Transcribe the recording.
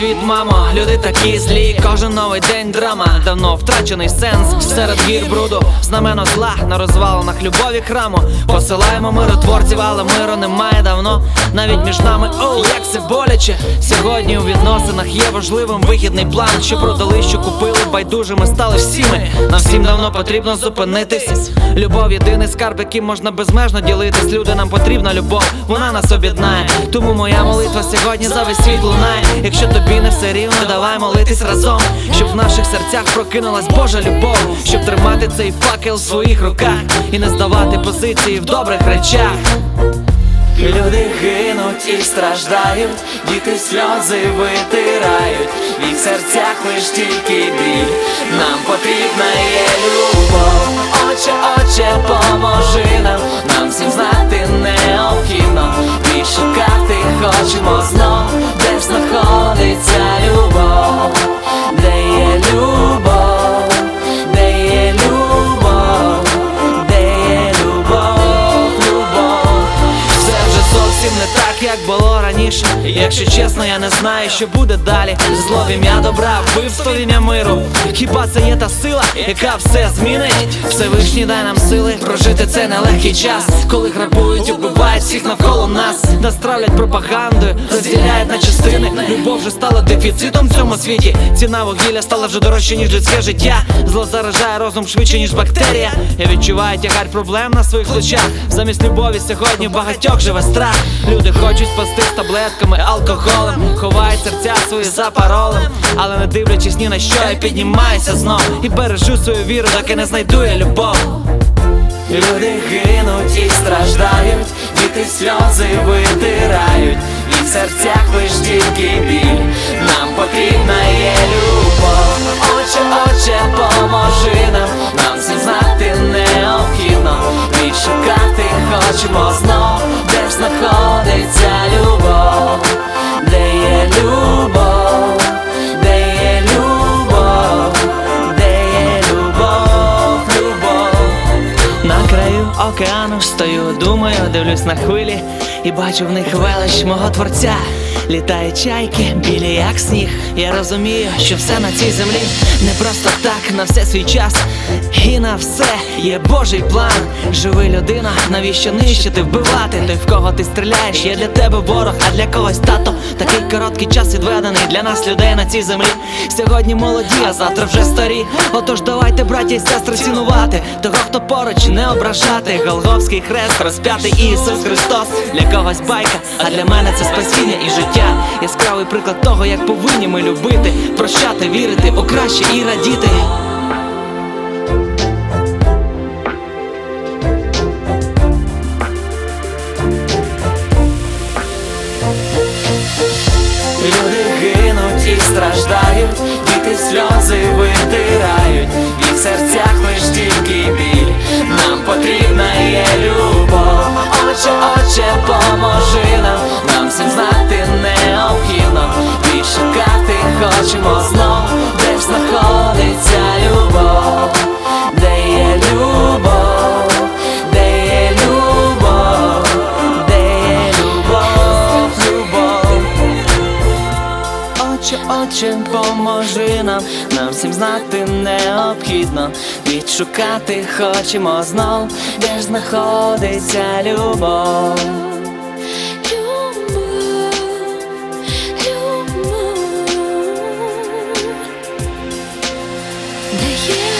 Привіт, мамо, люди такі злі. Кожен новий день драма, давно втрачений сенс. Серед гір бруду, знамено зла на розвалинах любові храму. Посилаємо миротворців, але миру немає давно. Навіть між нами, оу, як це боляче. Сьогодні у відносинах є важливим вихідний план. Що продали, що купили, байдужими стали всі ми. Нам всім давно потрібно зупинитись. Любов єдиний скарб, яким можна безмежно ділитись. Люди, нам потрібна любов, вона нас об'єднає. Тому моя молитва сьогодні за весь світ лунає. Якщо тобі не все рівно, давай молитись разом, щоб в наших серцях прокинулась Божа любов, щоб тримати цей факел в своїх руках і не здавати позиції в добрих речах. Люди гинуть і страждають, діти сльози витирають, в їх серцях лиш тільки біль. Нам потрібна є любов. Отче, отче, поможи нам, нам всім знати зовсім не так, як було раніше. Якщо чесно, я не знаю, що буде далі. Зло в ім'я добра, вбивство ім'я миру. Хіба це є та сила, яка все змінить? Всевишній дай нам сили прожити цей нелегкий час, коли грабують, убивають всіх навколо нас, нас травлять пропагандою, розділяють на частини. Любов вже стала дефіцитом в цьому світі. Ціна вугілля стала вже дорожче, ніж людське життя. Зло заражає розум швидше, ніж бактерія. Я відчуваю тягар проблем на своїх плечах. Замість любові сьогодні багатьох живе страх. Люди хочуть спасти з таблетками, алкоголем, ховають серця свої за паролем. Але не дивлячись ні на що, я піднімаюся знов і бережу свою віру, доки не знайду я любов. Люди гинуть і страждають, діти сльози витирають, в їх серцях лиш тільки біль. Нам потрібна є любов. Отче, отче, поможи нам, нам всім знати необхідно. Відшукати хочемо знов, де океану стою, думаю, дивлюсь на хвилі і бачу в них велич мого творця. Літають чайки, білі як сніг. Я розумію, що все на цій землі не просто так, на все свій час. І на все є Божий план. Живи людина, навіщо нищити, вбивати? Той, в кого ти стріляєш, є для тебе ворог, а для когось тато. Такий короткий час відведений для нас, людей на цій землі. Сьогодні молоді, а завтра вже старі. Отож, давайте, браті і сестри, цінувати того, хто поруч не ображати. Голговський хрест, розп'ятий Ісус Христос. Для когось байка, а для мене це спасіння і життя. Яскравий приклад того, як повинні ми любити, прощати, вірити у краще і радіти. Люди гинуть і страждають, діти сльози витирають, і в серцях хочемо знов, де ж знаходиться любов, де є любов, де є любов, де є любов, любов. Отче, отче, поможи нам, нам всім знати необхідно. Відшукати хочемо знов, де ж знаходиться любов. The